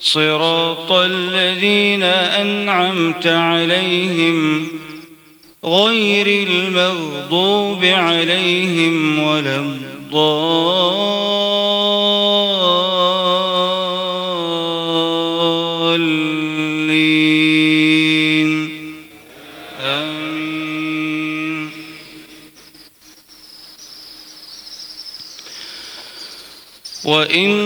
صراط الذين أنعمت عليهم غير المغضوب عليهم ولا الضالين. آمين. وإن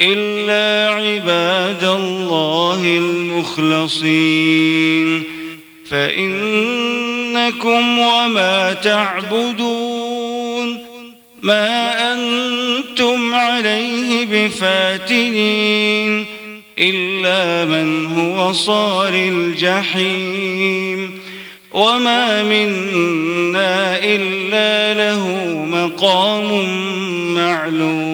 إلا عباد الله المخلصين. فإنكم وما تعبدون. ما أنتم عليه بفاتنين. إلا من هو صار الجحيم. وما منا إلا له مقام معلوم.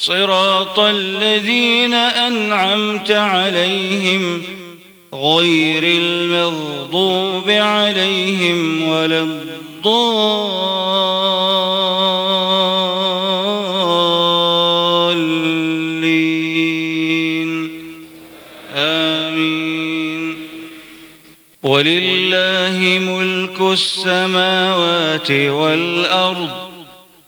صراط الذين أنعمت عليهم غير المغضوب عليهم ولا الضالين. آمين. ولله ملك السماوات والأرض.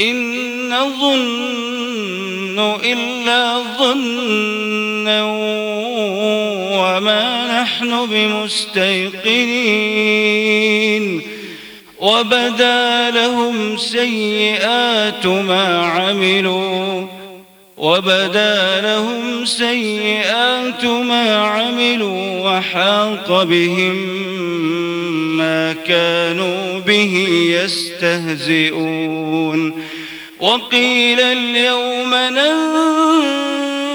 إن ظن إلا ظنا وما نحن بمستيقنين وبدا لهم سيئات ما عملوا وبدا لهم سيئات ما عملوا وحاق بهم ما كانوا به يستهزئون. وقيل اليوم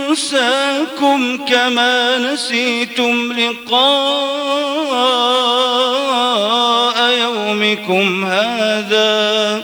ننساكم كما نسيتم لقاء يومكم هذا.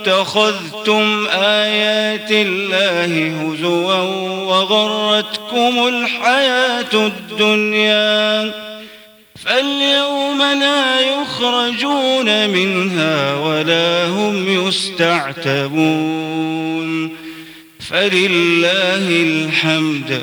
اتخذتم آيات الله هزوا وغرتكم الحياة الدنيا فاليوم لا يخرجون منها ولا هم يستعتبون فلله الحمد